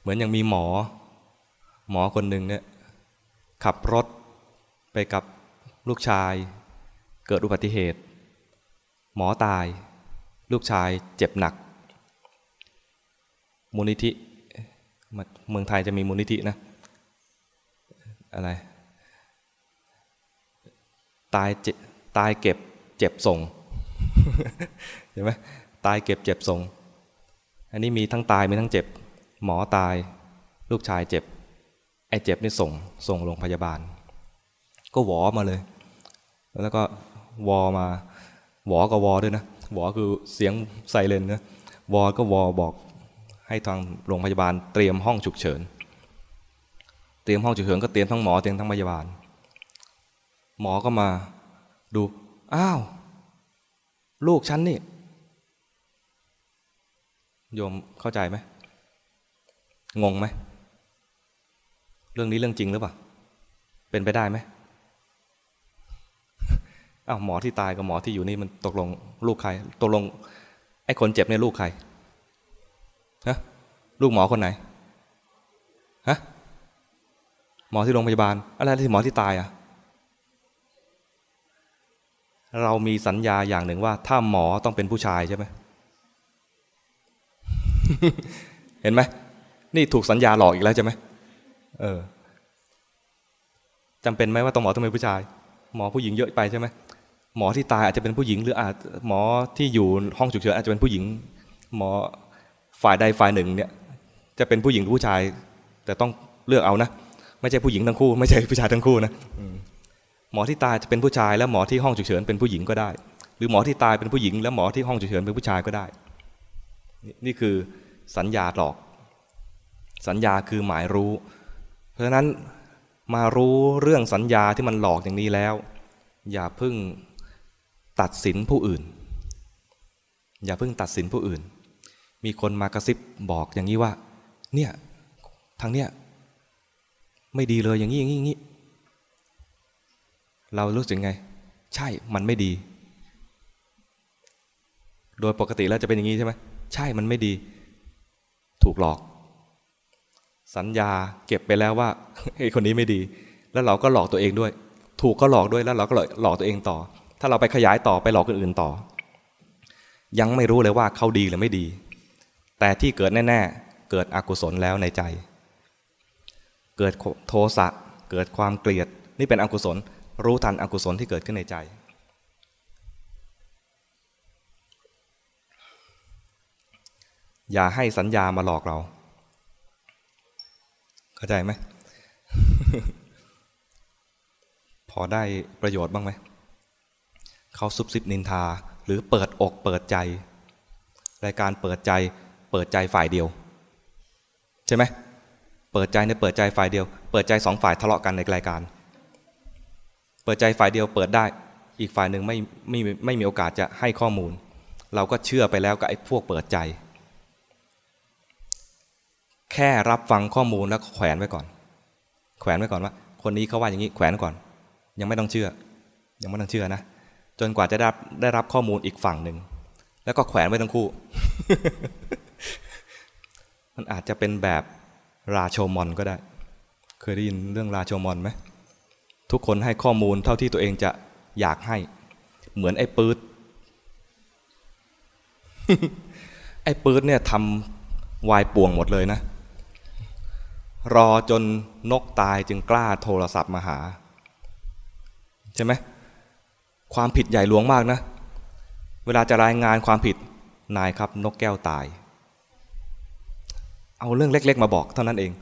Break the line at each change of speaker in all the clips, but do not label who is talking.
เหมือนอย่างมีหมอ หมอคนหนึ่งเนี่ย ขับรถไปกับลูกชาย เกิดอุบัติเหตุ หมอตาย ลูกชายเจ็บหนัก มูลนิธิเมืองไทยจะมีมูลนิธินะ อะไร ตายเจ็บตายเก็บเจ็บส่งเห็นไหมตายเก็บเจ็บส่ง อันนี้มีทั้งตายมีทั้งเจ็บ หมอตาย ลูกชายเจ็บ ไอ้เจ็บนี่ส่งส่งโรงพยาบาล ก็หวอมาเลย แล้วก็วอมาหวอก็วอด้วยนะหวอคือเสียงไซเรนนะวอก็วอบอกให้ทางโรงพยาบาลเตรียมห้องฉุกเฉิน เตรียมห้องฉุกเฉินก็เตรียมทั้งหมอเตรียมทั้งพยาบาล หมอก็มาดู อ้าว ลูกฉันนี่ โยมเข้าใจไหมงงไหมเรื่องนี้เรื่องจริงหรือเปล่าเป็นไปได้ไหมอ้าวหมอที่ตายกับหมอที่อยู่นี่มันตกลงลูกใครตกลงไอ้คนเจ็บเนี่ยลูกใครฮะลูกหมอคนไหนฮะหมอที่โรงพยาบาล อะไรที่หมอที่ตายอะ เรามีสัญญาอย่างหนึ่งว่า ถ้าหมอต้องเป็นผู้ชายใช่ไหม เห็นไหมนี่ถูกสัญญาหลอกอีกแล้วใช่ไหมเออจำเป็นไหมว่าต้องหมอต้องเป็นผู้ชาย หมอผู้หญิงเยอะไปใช่ไหมหมอที่ตายอาจจะเป็นผู้หญิง หรืออาจหมอที่อยู่ห้องฉุกเฉินอาจจะเป็นผู้หญิง หมอฝ่ายใดฝ่ายหนึ่งเนี่ย จะเป็นผู้หญิงหรือผู้ชาย แต่ต้องเลือกเอานะไม่ใช่ผู้หญิงทั้งคู่ ไม่ใช่ผู้ชายทั้งคู่นะหมอที่ตายจะเป็นผู้ชาย แล้วหมอที่ห้องฉุกเฉินเป็นผู้หญิงก็ได้ หรือหมอที่ตายเป็นผู้หญิง แล้วหมอที่ห้องฉุกเฉินเป็นผู้ชายก็ได้ นี่คือสัญญาหลอก สัญญาคือหมายรู้ เพราะฉะนั้นมารู้เรื่องสัญญาที่มันหลอกอย่างนี้แล้ว อย่าพึ่งตัดสินผู้อื่น อย่าเพิ่งตัดสินผู้อื่น มีคนมากระซิบบอกอย่างนี้ว่า เนี่ยทางเนี้ยไม่ดีเลยอย่างนี้อย่างนี้อย่างนี้ เรารู้สึกไง ใช่มันไม่ดี โดยปกติแล้วจะเป็นอย่างนี้ใช่ไหม ใช่มันไม่ดี ถูกหลอก สัญญาเก็บไปแล้วว่าไอ้คนนี้ไม่ดี แล้วเราก็หลอกตัวเองด้วย ถูกก็หลอกด้วยแล้วเราก็หลอกตัวเองต่อ ถ้าเราไปขยายต่อไปหลอกคนอื่นต่อ ยังไม่รู้เลยว่าเขาดีหรือไม่ดี แต่ที่เกิดแน่ๆ เกิดอกุศลแล้วในใจ เกิดโทสะเกิดความเกลียด นี่เป็นอกุศล รู้ทันอกุศลที่เกิดขึ้นในใจ อย่าให้สัญญามาหลอกเรา เข้าใจไหม พอได้ประโยชน์บ้างไหม เขาซุบซิบนินทา หรือเปิดอกเปิดใจ รายการเปิดใจ เปิดใจฝ่ายเดียว ใช่ไหม เปิดใจในเปิดใจฝ่ายเดียว เปิดใจสองฝ่ายทะเลาะกันในรายการ เปิดใจฝ่ายเดียวเปิดได้ อีกฝ่ายหนึ่งไม่ไม่ไม่มีโอกาสจะให้ข้อมูล เราก็เชื่อไปแล้วกับไอ้พวกเปิดใจ แค่รับฟังข้อมูลแล้วแขวนไว้ก่อน แขวนไว้ก่อนว่า คนนี้เขาว่าอย่างนี้แขวนก่อน ยังไม่ต้องเชื่อ ยังไม่ต้องเชื่อนะจนกว่าจะได้ได้รับข้อมูลอีกฝั่งหนึ่งแล้วก็แขวนไว้ทั้งคู่ มันอาจจะเป็นแบบราโชมอนก็ได้ เคยได้ยินเรื่องราโชมอนไหมทุกคนให้ข้อมูลเท่าที่ตัวเองจะอยากให้ เหมือนไอ้ปืดไอ้ปืดเนี่ยทำวายป่วงหมดเลยนะ รอจนนกตายจึงกล้าโทรศัพท์มาหา ใช่ไหมความผิดใหญ่หลวงมากนะ เวลาจะรายงานความผิดนายครับนกแก้วตาย เอาเรื่องเล็ก ๆ มาบอกเท่านั้นเอง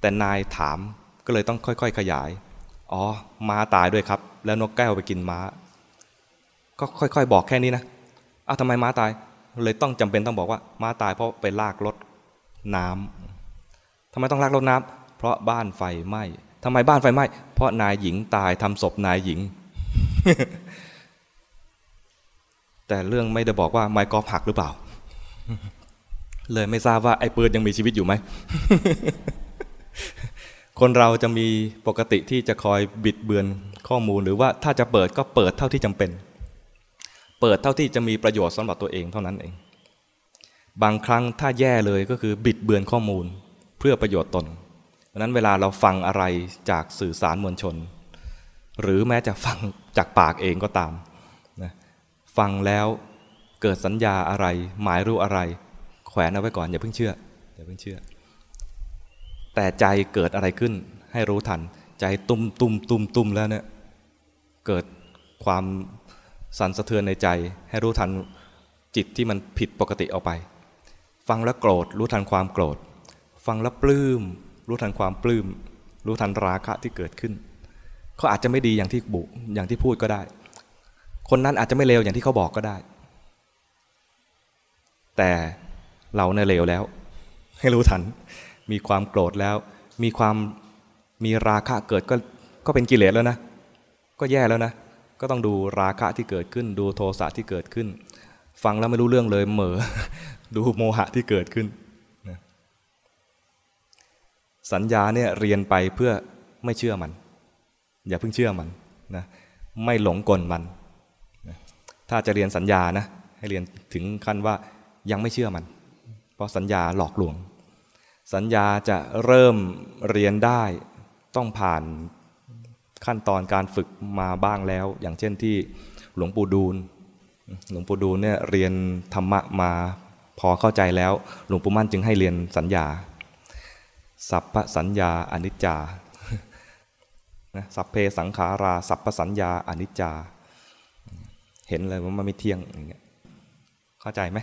แต่นายถามก็เลยต้องค่อย ๆ ขยาย อ๋อม้าตายด้วยครับ แล้วนกแก้วไปกินม้า ก็ค่อย ๆ บอกแค่นี้นะอ้าวทำไมม้าตายเลยต้องจำเป็นต้องบอกว่าม้าตายเพราะไปลากรถน้ำ ทำไมต้องลากรถน้ำเพราะบ้านไฟไหม้ทำไมบ้านไฟไหม้เพราะนายหญิงตายทำศพนายหญิง แต่เรื่องไม่ได้บอกว่าไม้กอล์ฟหักหรือเปล่า เลยไม่ทราบว่าไอ้ปืนยังมีชีวิตอยู่ไหมคนเราจะมีปกติที่จะคอยบิดเบือนข้อมูลหรือว่าถ้าจะเปิดก็เปิดเท่าที่จำเป็น เปิดเท่าที่จะมีประโยชน์สำหรับตัวเองเท่านั้นเอง บางครั้งถ้าแย่เลยก็คือบิดเบือนข้อมูล เพื่อประโยชน์ตนเพราะนั้นเวลาเราฟังอะไรจากสื่อสารมวลชน หรือแม้จะฟังจากปากเองก็ตามนะฟังแล้วเกิดสัญญาอะไร หมายรู้อะไร แขวนเอาไว้ก่อนอย่าเพิ่งเชื่ออย่าเพิ่งเชื่อ แต่ใจเกิดอะไรขึ้น ให้รู้ทัน ใจตุ้มตุ้มตุ้มตุ้มแล้วเนี่ยเกิดความสั่นสะเทือนในใจ ให้รู้ทันจิตที่มันผิดปกติออกไป ฟังแล้วโกรธรู้ทันความโกรธ ฟังแล้วปลื้ม รู้ทันความปลื้ม รู้ทันราคะที่เกิดขึ้นเขาอาจจะไม่ดีอย่างที่บุอย่างที่พูดก็ได้ คนนั้นอาจจะไม่เลวอย่างที่เขาบอกก็ได้ แต่เราเนี่ยเลวแล้ว ให้รู้ทัน มีความโกรธแล้ว มีความมีราคะเกิดก็ก็เป็นกิเลสแล้วนะ ก็แย่แล้วนะ ก็ต้องดูราคะที่เกิดขึ้น ดูโทสะที่เกิดขึ้น ฟังแล้วไม่รู้เรื่องเลยเหม่อดูโมหะที่เกิดขึ้น สัญญาเนี่ยเรียนไปเพื่อไม่เชื่อมัน อย่าเพิ่งเชื่อมันนะไม่หลงกลมัน ถ้าจะเรียนสัญญานะให้เรียนถึงขั้นว่ายังไม่เชื่อมัน เพราะสัญญาหลอกลวง สัญญาจะเริ่มเรียนได้ต้องผ่านขั้นตอนการฝึกมาบ้างแล้ว อย่างเช่นที่หลวงปู่ดูลหลวงปู่ดูลเนี่ยเรียนธรรมะมาพอเข้าใจแล้ว หลวงปู่มั่นจึงให้เรียนสัญญา สัพพสัญญาอนิจจานะสัพเพสังขาราสัพพสัญญาอนิจจา เห็นเลยว่ามันไม่เที่ยงอย่างเงี้ยเข้าใจไหม